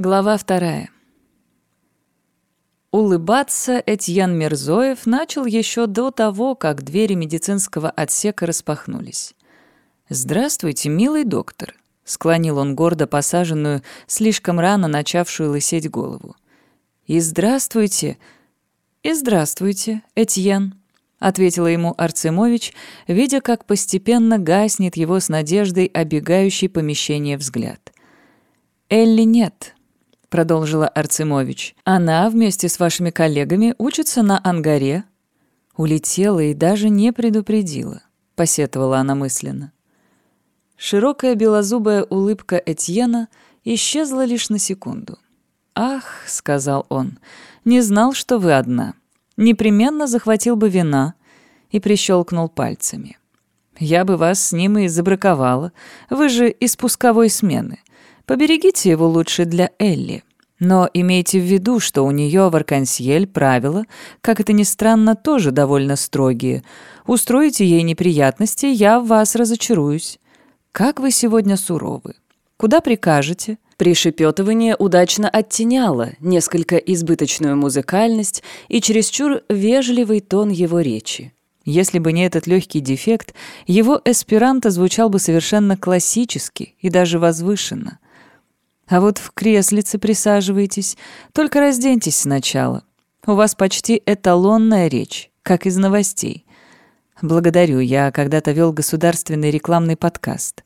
Глава вторая. Улыбаться Этьян Мирзоев начал еще до того, как двери медицинского отсека распахнулись. «Здравствуйте, милый доктор», — склонил он гордо посаженную, слишком рано начавшую лысеть голову. «И здравствуйте, и здравствуйте, Этьян», — ответила ему Арцемович, видя, как постепенно гаснет его с надеждой обегающий помещение взгляд. «Элли нет», — продолжила Арцемович. «Она вместе с вашими коллегами учится на Ангаре». Улетела и даже не предупредила, — посетовала она мысленно. Широкая белозубая улыбка Этьена исчезла лишь на секунду. «Ах», — сказал он, — «не знал, что вы одна непременно захватил бы вина и прищелкнул пальцами. Я бы вас с ним и забраковала. Вы же из пусковой смены. Поберегите его лучше для Элли. Но имейте в виду, что у нее в Аркансьель правила, как это ни странно, тоже довольно строгие. Устроите ей неприятности, я в вас разочаруюсь. Как вы сегодня суровы. Куда прикажете? Пришепетывание удачно оттеняло несколько избыточную музыкальность и чересчур вежливый тон его речи. Если бы не этот легкий дефект, его эсперанто звучал бы совершенно классически и даже возвышенно. А вот в креслице присаживайтесь, только разденьтесь сначала. У вас почти эталонная речь, как из новостей. Благодарю, я когда-то вел государственный рекламный подкаст.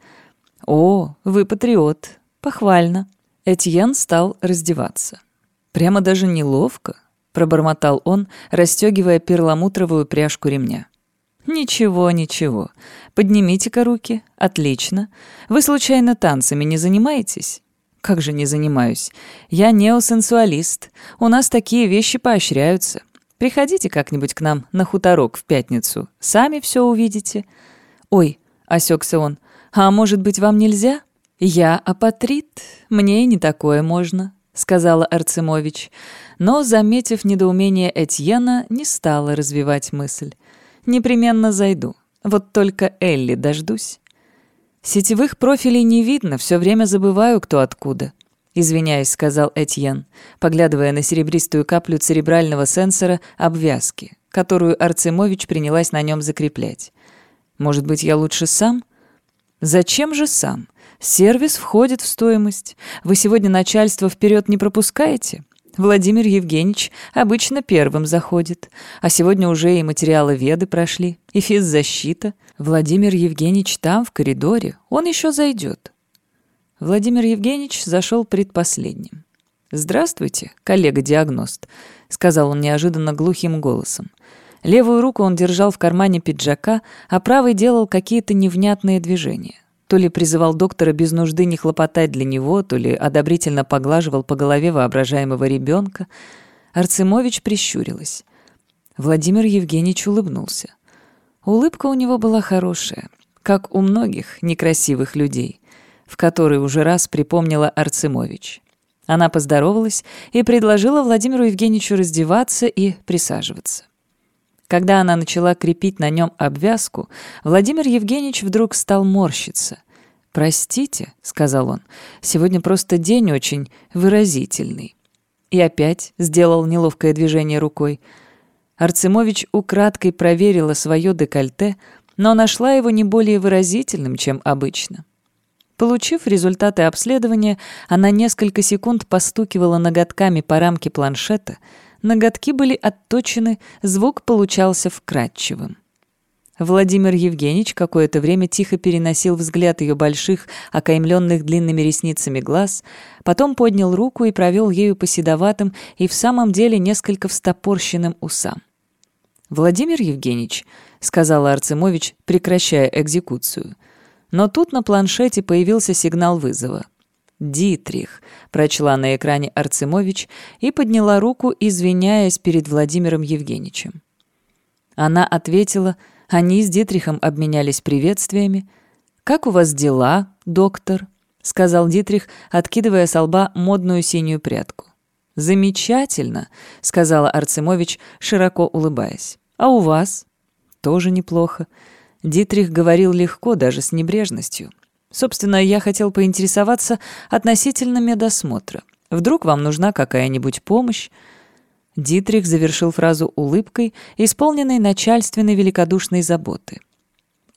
О, вы патриот, «Похвально». Этьен стал раздеваться. «Прямо даже неловко», — пробормотал он, расстегивая перламутровую пряжку ремня. «Ничего, ничего. Поднимите-ка руки. Отлично. Вы, случайно, танцами не занимаетесь?» «Как же не занимаюсь? Я неосенсуалист. У нас такие вещи поощряются. Приходите как-нибудь к нам на хуторок в пятницу. Сами все увидите». «Ой», — осекся он, — «а может быть, вам нельзя?» «Я апатрит, мне и не такое можно», — сказала Арцемович. Но, заметив недоумение Этьена, не стала развивать мысль. «Непременно зайду. Вот только Элли дождусь». «Сетевых профилей не видно, все время забываю, кто откуда», — извиняюсь, сказал Этьен, поглядывая на серебристую каплю церебрального сенсора обвязки, которую Арцемович принялась на нем закреплять. «Может быть, я лучше сам?» «Зачем же сам? Сервис входит в стоимость. Вы сегодня начальство вперед не пропускаете? Владимир Евгеньевич обычно первым заходит. А сегодня уже и материалы веды прошли, и физзащита. Владимир Евгеньевич там, в коридоре. Он еще зайдет. Владимир Евгеньевич зашел предпоследним. «Здравствуйте, коллега-диагност», — сказал он неожиданно глухим голосом. Левую руку он держал в кармане пиджака, а правой делал какие-то невнятные движения. То ли призывал доктора без нужды не хлопотать для него, то ли одобрительно поглаживал по голове воображаемого ребенка. Арцемович прищурилась. Владимир Евгеньевич улыбнулся. Улыбка у него была хорошая, как у многих некрасивых людей, в которой уже раз припомнила Арцемович. Она поздоровалась и предложила Владимиру Евгеньевичу раздеваться и присаживаться. Когда она начала крепить на нем обвязку, Владимир Евгеньевич вдруг стал морщиться. «Простите», — сказал он, — «сегодня просто день очень выразительный». И опять сделал неловкое движение рукой. Арцемович украдкой проверила свое декольте, но нашла его не более выразительным, чем обычно. Получив результаты обследования, она несколько секунд постукивала ноготками по рамке планшета — Ноготки были отточены, звук получался вкрадчивым. Владимир Евгеньевич какое-то время тихо переносил взгляд ее больших, окаймленных длинными ресницами глаз, потом поднял руку и провел ею по седоватым и в самом деле несколько встопорщенным усам. «Владимир Евгеньевич», — сказала Арцемович, прекращая экзекуцию. Но тут на планшете появился сигнал вызова. «Дитрих», — прочла на экране Арцемович и подняла руку, извиняясь перед Владимиром Евгеньевичем. Она ответила, они с Дитрихом обменялись приветствиями. «Как у вас дела, доктор?» — сказал Дитрих, откидывая с лба модную синюю прядку. «Замечательно», — сказала Арцемович, широко улыбаясь. «А у вас?» «Тоже неплохо». Дитрих говорил легко, даже с небрежностью. Собственно, я хотел поинтересоваться относительно медосмотра. Вдруг вам нужна какая-нибудь помощь?» Дитрих завершил фразу улыбкой, исполненной начальственной великодушной заботы.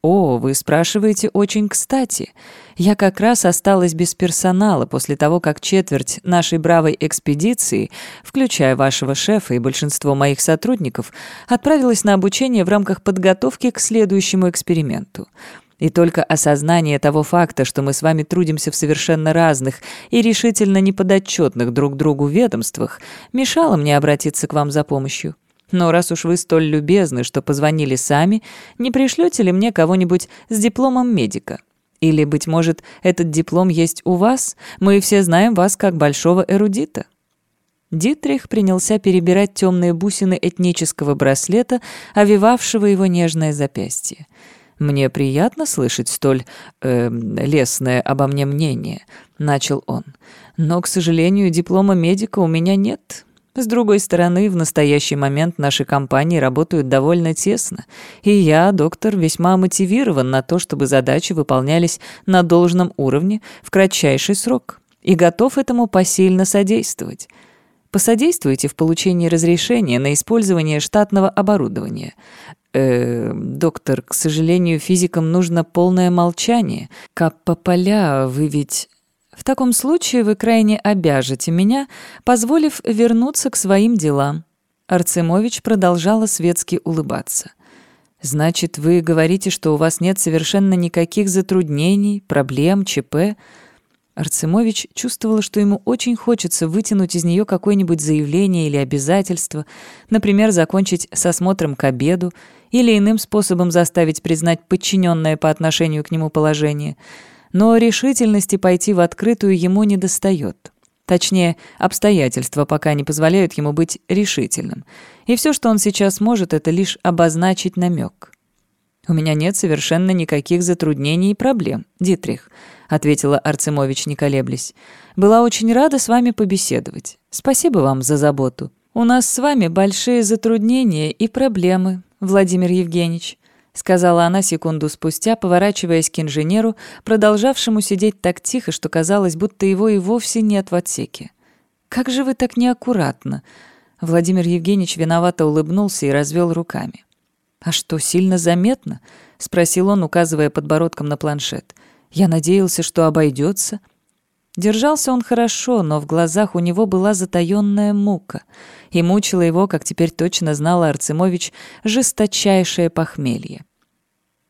«О, вы спрашиваете очень кстати. Я как раз осталась без персонала после того, как четверть нашей бравой экспедиции, включая вашего шефа и большинство моих сотрудников, отправилась на обучение в рамках подготовки к следующему эксперименту. И только осознание того факта, что мы с вами трудимся в совершенно разных и решительно неподотчетных друг другу ведомствах, мешало мне обратиться к вам за помощью. Но раз уж вы столь любезны, что позвонили сами, не пришлете ли мне кого-нибудь с дипломом медика? Или, быть может, этот диплом есть у вас? Мы все знаем вас как большого эрудита». Дитрих принялся перебирать темные бусины этнического браслета, овивавшего его нежное запястье. «Мне приятно слышать столь э, лестное обо мне мнение», — начал он. «Но, к сожалению, диплома медика у меня нет. С другой стороны, в настоящий момент наши компании работают довольно тесно, и я, доктор, весьма мотивирован на то, чтобы задачи выполнялись на должном уровне в кратчайший срок, и готов этому посильно содействовать. Посодействуйте в получении разрешения на использование штатного оборудования. Э, доктор, к сожалению, физикам нужно полное молчание. Каппа поля, вы ведь... В таком случае вы крайне обяжете меня, позволив вернуться к своим делам. Арцемович продолжала светски улыбаться. «Значит, вы говорите, что у вас нет совершенно никаких затруднений, проблем, ЧП?» Арцемович чувствовала, что ему очень хочется вытянуть из нее какое-нибудь заявление или обязательство, например, закончить с осмотром к обеду или иным способом заставить признать подчиненное по отношению к нему положение. Но решительности пойти в открытую ему не достает. Точнее, обстоятельства пока не позволяют ему быть решительным. И все, что он сейчас может, это лишь обозначить намек. «У меня нет совершенно никаких затруднений и проблем, Дитрих», — ответила Арцемович, не колеблясь. «Была очень рада с вами побеседовать. Спасибо вам за заботу. У нас с вами большие затруднения и проблемы, Владимир Евгеньевич», — сказала она секунду спустя, поворачиваясь к инженеру, продолжавшему сидеть так тихо, что казалось, будто его и вовсе нет в отсеке. «Как же вы так неаккуратно?» Владимир Евгеньевич виновато улыбнулся и развел руками. «А что, сильно заметно?» — спросил он, указывая подбородком на планшет. «Я надеялся, что обойдется». Держался он хорошо, но в глазах у него была затаённая мука, и мучила его, как теперь точно знала Арцемович, жесточайшее похмелье.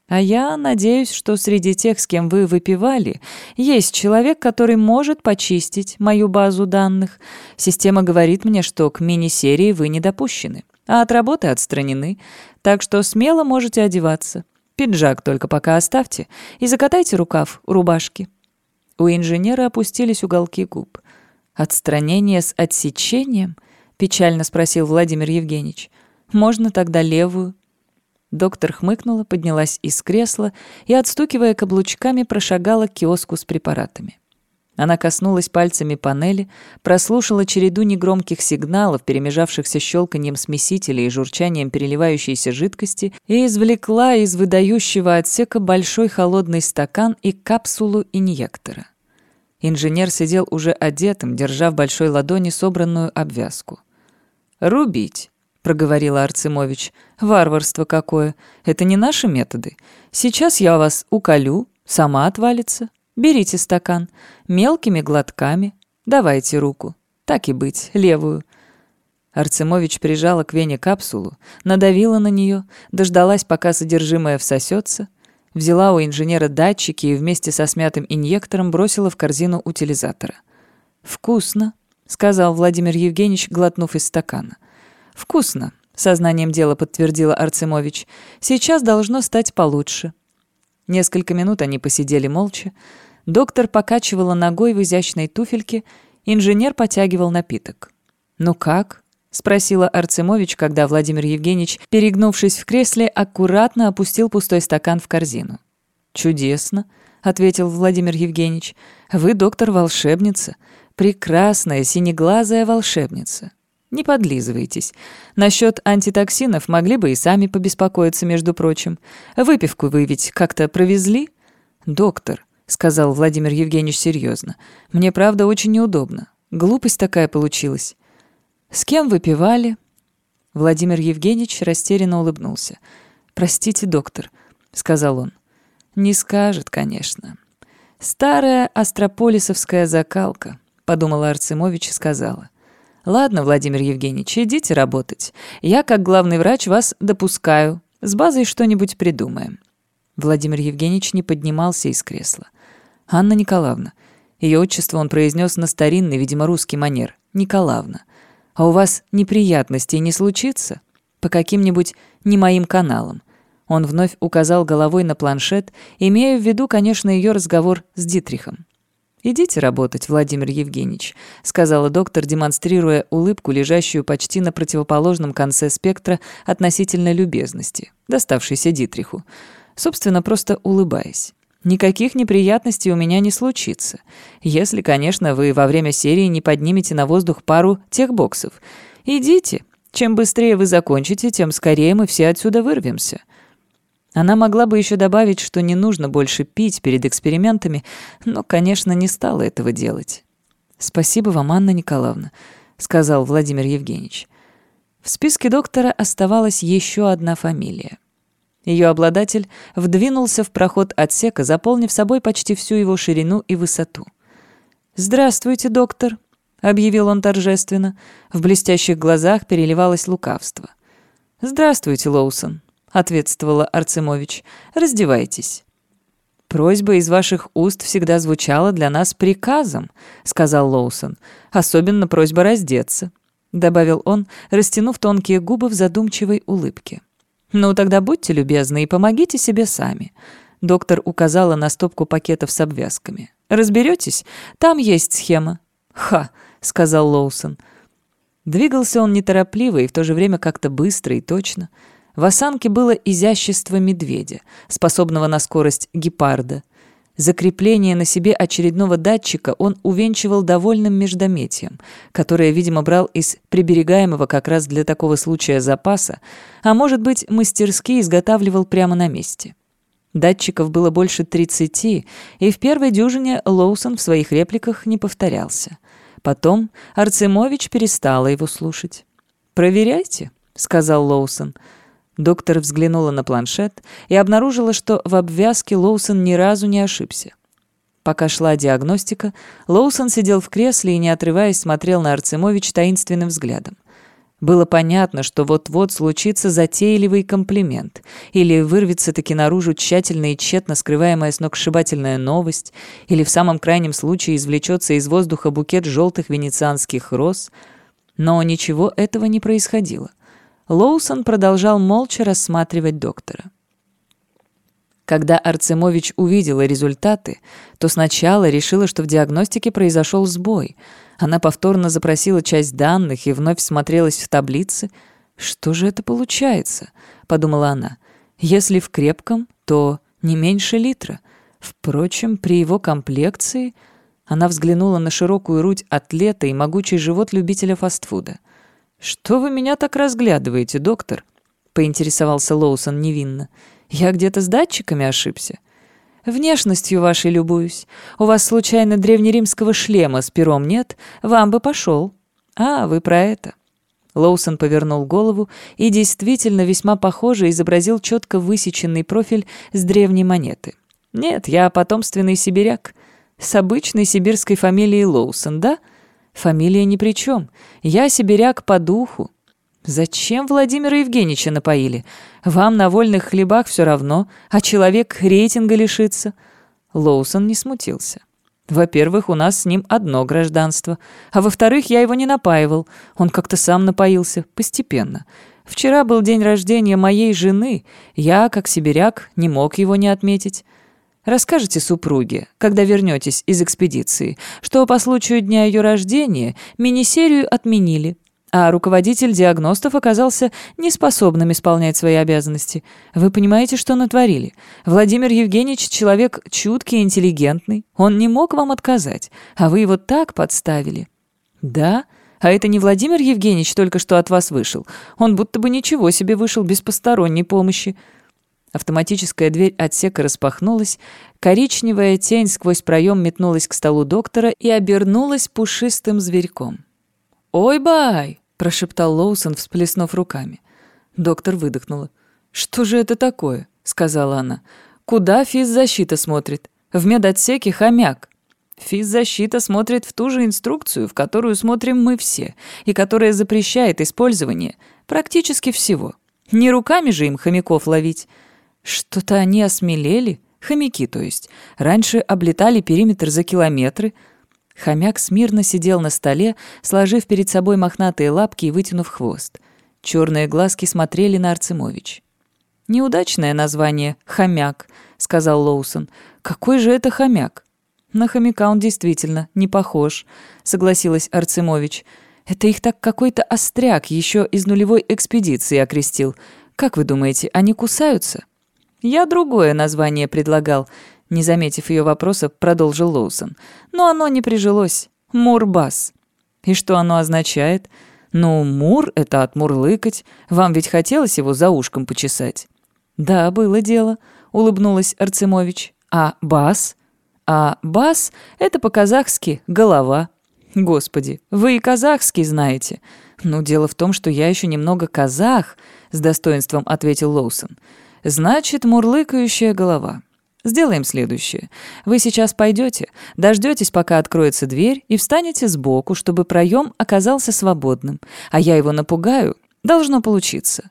«А я надеюсь, что среди тех, с кем вы выпивали, есть человек, который может почистить мою базу данных. Система говорит мне, что к мини-серии вы не допущены, а от работы отстранены, так что смело можете одеваться. Пиджак только пока оставьте и закатайте рукав рубашки». У инженера опустились уголки губ. «Отстранение с отсечением?» — печально спросил Владимир Евгеньевич. «Можно тогда левую?» Доктор хмыкнула, поднялась из кресла и, отстукивая каблучками, прошагала к киоску с препаратами. Она коснулась пальцами панели, прослушала череду негромких сигналов, перемежавшихся щелканьем смесителя и журчанием переливающейся жидкости, и извлекла из выдающего отсека большой холодный стакан и капсулу инъектора. Инженер сидел уже одетым, держа в большой ладони собранную обвязку. «Рубить», — проговорила Арцемович. «Варварство какое! Это не наши методы. Сейчас я вас уколю, сама отвалится. Берите стакан. Мелкими глотками. Давайте руку. Так и быть, левую. Арцемович прижала к вене капсулу, надавила на нее, дождалась, пока содержимое всосется, взяла у инженера датчики и вместе со смятым инъектором бросила в корзину утилизатора. «Вкусно», — сказал Владимир Евгеньевич, глотнув из стакана. «Вкусно», — сознанием дела подтвердила Арцемович. «Сейчас должно стать получше». Несколько минут они посидели молча. Доктор покачивала ногой в изящной туфельке, инженер потягивал напиток. «Ну как?» — спросила Арцемович, когда Владимир Евгеньевич, перегнувшись в кресле, аккуратно опустил пустой стакан в корзину. «Чудесно», — ответил Владимир Евгеньевич. «Вы, доктор, волшебница. Прекрасная синеглазая волшебница. Не подлизывайтесь. Насчет антитоксинов могли бы и сами побеспокоиться, между прочим. Выпивку вы ведь как-то провезли?» «Доктор», — сказал Владимир Евгеньевич серьезно. «Мне, правда, очень неудобно. Глупость такая получилась. С кем выпивали? Владимир Евгеньевич растерянно улыбнулся. «Простите, доктор», — сказал он. «Не скажет, конечно. Старая астрополисовская закалка», — подумала Арцемович и сказала. «Ладно, Владимир Евгеньевич, идите работать. Я, как главный врач, вас допускаю. С базой что-нибудь придумаем». Владимир Евгеньевич не поднимался из кресла. «Анна Николаевна». Ее отчество он произнес на старинный, видимо, русский манер. «Николаевна». А у вас неприятностей не случится? По каким-нибудь не моим каналам?» Он вновь указал головой на планшет, имея в виду, конечно, ее разговор с Дитрихом. «Идите работать, Владимир Евгеньевич», — сказала доктор, демонстрируя улыбку, лежащую почти на противоположном конце спектра относительно любезности, доставшейся Дитриху. Собственно, просто улыбаясь. Никаких неприятностей у меня не случится. Если, конечно, вы во время серии не поднимете на воздух пару техбоксов. Идите. Чем быстрее вы закончите, тем скорее мы все отсюда вырвемся». Она могла бы еще добавить, что не нужно больше пить перед экспериментами, но, конечно, не стала этого делать. «Спасибо вам, Анна Николаевна», — сказал Владимир Евгеньевич. В списке доктора оставалась еще одна фамилия. Ее обладатель вдвинулся в проход отсека, заполнив собой почти всю его ширину и высоту. «Здравствуйте, доктор», — объявил он торжественно. В блестящих глазах переливалось лукавство. «Здравствуйте, Лоусон», — ответствовала Арцемович. «Раздевайтесь». «Просьба из ваших уст всегда звучала для нас приказом», — сказал Лоусон. «Особенно просьба раздеться», — добавил он, растянув тонкие губы в задумчивой улыбке. «Ну, тогда будьте любезны и помогите себе сами». Доктор указала на стопку пакетов с обвязками. «Разберетесь? Там есть схема». «Ха», — сказал Лоусон. Двигался он неторопливо и в то же время как-то быстро и точно. В осанке было изящество медведя, способного на скорость гепарда — Закрепление на себе очередного датчика он увенчивал довольным междометием, которое, видимо, брал из приберегаемого как раз для такого случая запаса, а может быть, мастерски изготавливал прямо на месте. Датчиков было больше 30, и в первой дюжине Лоусон в своих репликах не повторялся. Потом Арцемович перестала его слушать. «Проверяйте», — сказал Лоусон, — Доктор взглянула на планшет и обнаружила, что в обвязке Лоусон ни разу не ошибся. Пока шла диагностика, Лоусон сидел в кресле и, не отрываясь, смотрел на Арцемович таинственным взглядом. Было понятно, что вот-вот случится затейливый комплимент, или вырвется-таки наружу тщательно и тщетно скрываемая сногсшибательная новость, или в самом крайнем случае извлечется из воздуха букет желтых венецианских роз. Но ничего этого не происходило. Лоусон продолжал молча рассматривать доктора. Когда Арцемович увидела результаты, то сначала решила, что в диагностике произошел сбой. Она повторно запросила часть данных и вновь смотрелась в таблицы. «Что же это получается?» — подумала она. «Если в крепком, то не меньше литра. Впрочем, при его комплекции...» Она взглянула на широкую грудь атлета и могучий живот любителя фастфуда. «Что вы меня так разглядываете, доктор?» — поинтересовался Лоусон невинно. «Я где-то с датчиками ошибся?» «Внешностью вашей любуюсь. У вас, случайно, древнеримского шлема с пером нет? Вам бы пошел». «А, вы про это». Лоусон повернул голову и действительно весьма похоже изобразил четко высеченный профиль с древней монеты. «Нет, я потомственный сибиряк. С обычной сибирской фамилией Лоусон, да?» Фамилия ни при чем. Я сибиряк по духу. Зачем Владимира Евгеньевича напоили? Вам на вольных хлебах все равно, а человек рейтинга лишится. Лоусон не смутился. Во-первых, у нас с ним одно гражданство. А во-вторых, я его не напаивал. Он как-то сам напоился, постепенно. Вчера был день рождения моей жены. Я, как сибиряк, не мог его не отметить. Расскажите супруге, когда вернетесь из экспедиции, что по случаю дня ее рождения мини-серию отменили, а руководитель диагностов оказался неспособным исполнять свои обязанности. Вы понимаете, что натворили? Владимир Евгеньевич человек чуткий и интеллигентный. Он не мог вам отказать, а вы его так подставили. Да? А это не Владимир Евгеньевич только что от вас вышел. Он будто бы ничего себе вышел без посторонней помощи. Автоматическая дверь отсека распахнулась, коричневая тень сквозь проем метнулась к столу доктора и обернулась пушистым зверьком. «Ой-бай!» — прошептал Лоусон, всплеснув руками. Доктор выдохнула. «Что же это такое?» — сказала она. «Куда физзащита смотрит? В медотсеке хомяк». Физзащита смотрит в ту же инструкцию, в которую смотрим мы все, и которая запрещает использование практически всего. Не руками же им хомяков ловить. Что-то они осмелели, хомяки, то есть. Раньше облетали периметр за километры. Хомяк смирно сидел на столе, сложив перед собой мохнатые лапки и вытянув хвост. Черные глазки смотрели на Арцемович. «Неудачное название — хомяк», — сказал Лоусон. «Какой же это хомяк?» «На хомяка он действительно не похож», — согласилась Арцемович. «Это их так какой-то остряк еще из нулевой экспедиции окрестил. Как вы думаете, они кусаются?» «Я другое название предлагал», — не заметив ее вопроса, продолжил Лоусон. «Но оно не прижилось. Мурбас». «И что оно означает?» «Ну, мур — это отмурлыкать. Вам ведь хотелось его за ушком почесать?» «Да, было дело», — улыбнулась Арцемович. «А бас?» «А бас — это по-казахски «голова». «Господи, вы и казахский знаете». «Ну, дело в том, что я еще немного казах», — с достоинством ответил Лоусон. Значит, мурлыкающая голова. Сделаем следующее. Вы сейчас пойдете, дождетесь, пока откроется дверь, и встанете сбоку, чтобы проем оказался свободным. А я его напугаю. Должно получиться.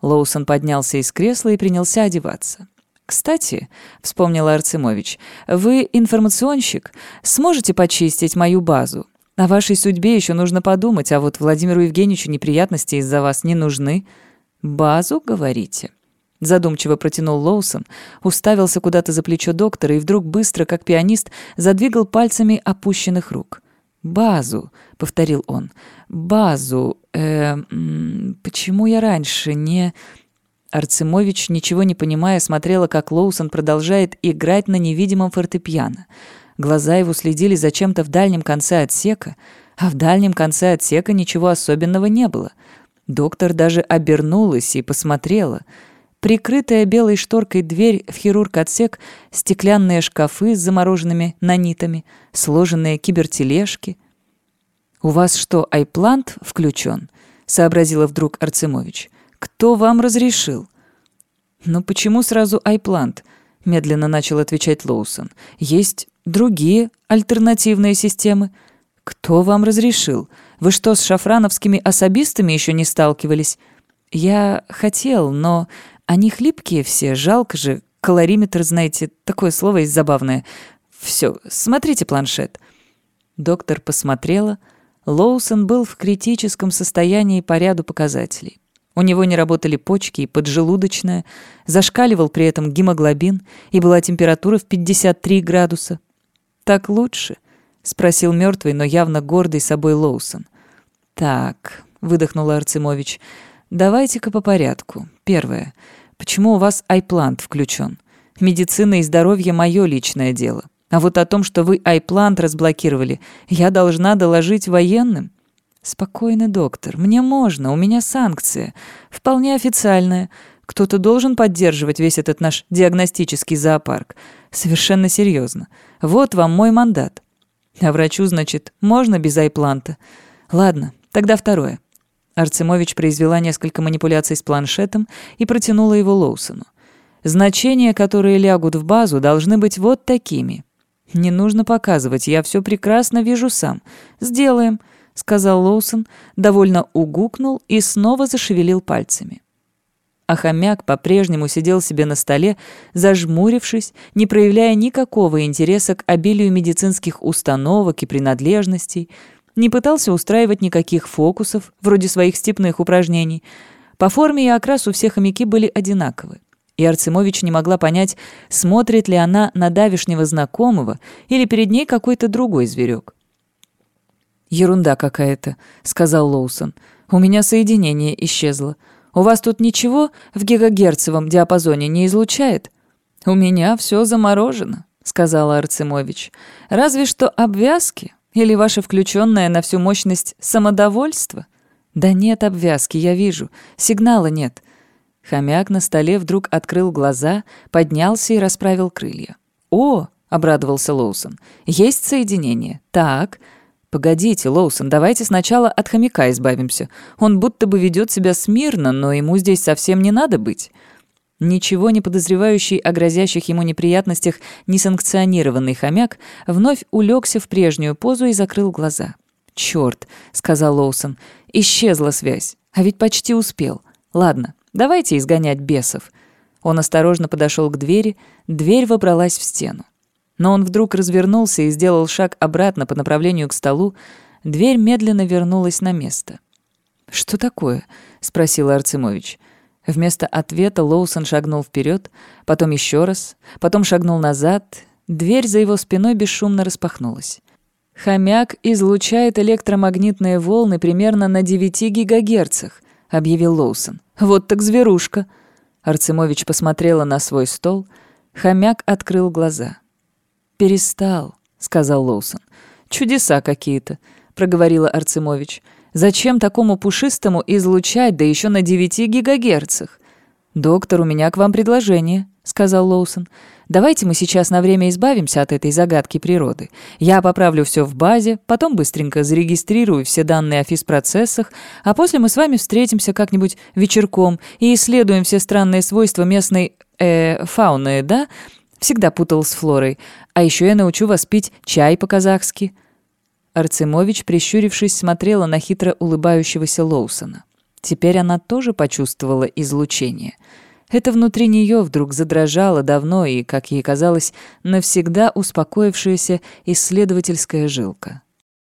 Лоусон поднялся из кресла и принялся одеваться. «Кстати», — вспомнил Арцемович, — «вы информационщик. Сможете почистить мою базу? О вашей судьбе еще нужно подумать, а вот Владимиру Евгеньевичу неприятности из-за вас не нужны. Базу, говорите?» Задумчиво протянул Лоусон, уставился куда-то за плечо доктора и вдруг быстро, как пианист, задвигал пальцами опущенных рук. «Базу», — повторил он. «Базу. Э, почему я раньше не...» Арцемович, ничего не понимая, смотрела, как Лоусон продолжает играть на невидимом фортепиано. Глаза его следили за чем-то в дальнем конце отсека, а в дальнем конце отсека ничего особенного не было. Доктор даже обернулась и посмотрела — Прикрытая белой шторкой дверь в хирург-отсек, стеклянные шкафы с замороженными нанитами, сложенные кибертележки. «У вас что, айплант включен?» — сообразила вдруг Арцемович. «Кто вам разрешил?» «Ну почему сразу айплант?» — медленно начал отвечать Лоусон. «Есть другие альтернативные системы. Кто вам разрешил? Вы что, с шафрановскими особистами еще не сталкивались?» «Я хотел, но они хлипкие все, жалко же. Калориметр, знаете, такое слово есть забавное. Все, смотрите планшет». Доктор посмотрела. Лоусон был в критическом состоянии по ряду показателей. У него не работали почки и поджелудочная, зашкаливал при этом гемоглобин и была температура в 53 градуса. «Так лучше?» — спросил мертвый, но явно гордый собой Лоусон. «Так», — выдохнула Арцемович, — «давайте-ка по порядку. Первое. Почему у вас айплант включен? Медицина и здоровье – мое личное дело. А вот о том, что вы айплант разблокировали, я должна доложить военным. Спокойно, доктор. Мне можно, у меня санкция. Вполне официальная. Кто-то должен поддерживать весь этот наш диагностический зоопарк. Совершенно серьезно. Вот вам мой мандат. А врачу, значит, можно без айпланта? Ладно, тогда второе. Арцемович произвела несколько манипуляций с планшетом и протянула его Лоусону. «Значения, которые лягут в базу, должны быть вот такими. Не нужно показывать, я все прекрасно вижу сам. Сделаем», — сказал Лоусон, довольно угукнул и снова зашевелил пальцами. А хомяк по-прежнему сидел себе на столе, зажмурившись, не проявляя никакого интереса к обилию медицинских установок и принадлежностей, не пытался устраивать никаких фокусов, вроде своих степных упражнений. По форме и окрасу все хомяки были одинаковы. И Арцемович не могла понять, смотрит ли она на давишнего знакомого или перед ней какой-то другой зверек. «Ерунда какая-то», — сказал Лоусон. «У меня соединение исчезло. У вас тут ничего в гигагерцевом диапазоне не излучает?» «У меня все заморожено», — сказала Арцемович. «Разве что обвязки, или ваше включенное на всю мощность самодовольство? Да нет обвязки, я вижу. Сигнала нет. Хомяк на столе вдруг открыл глаза, поднялся и расправил крылья. «О!» — обрадовался Лоусон. «Есть соединение. Так...» «Погодите, Лоусон, давайте сначала от хомяка избавимся. Он будто бы ведет себя смирно, но ему здесь совсем не надо быть». Ничего не подозревающий о грозящих ему неприятностях несанкционированный хомяк вновь улегся в прежнюю позу и закрыл глаза. «Чёрт», — сказал Лоусон, — «исчезла связь. А ведь почти успел. Ладно, давайте изгонять бесов». Он осторожно подошел к двери, дверь вобралась в стену. Но он вдруг развернулся и сделал шаг обратно по направлению к столу. Дверь медленно вернулась на место. «Что такое?» — спросил Арцемович. Вместо ответа Лоусон шагнул вперед, потом еще раз, потом шагнул назад. Дверь за его спиной бесшумно распахнулась. «Хомяк излучает электромагнитные волны примерно на 9 гигагерцах», — объявил Лоусон. «Вот так зверушка!» Арцемович посмотрела на свой стол. Хомяк открыл глаза. «Перестал», — сказал Лоусон. «Чудеса какие-то», — проговорила Арцемович. Зачем такому пушистому излучать, да еще на 9 гигагерцах? «Доктор, у меня к вам предложение», — сказал Лоусон. «Давайте мы сейчас на время избавимся от этой загадки природы. Я поправлю все в базе, потом быстренько зарегистрирую все данные о физпроцессах, а после мы с вами встретимся как-нибудь вечерком и исследуем все странные свойства местной... э фауны, да? Всегда путал с флорой. А еще я научу вас пить чай по-казахски». Арцемович, прищурившись, смотрела на хитро улыбающегося Лоусона. Теперь она тоже почувствовала излучение. Это внутри нее вдруг задрожало давно и, как ей казалось, навсегда успокоившаяся исследовательская жилка.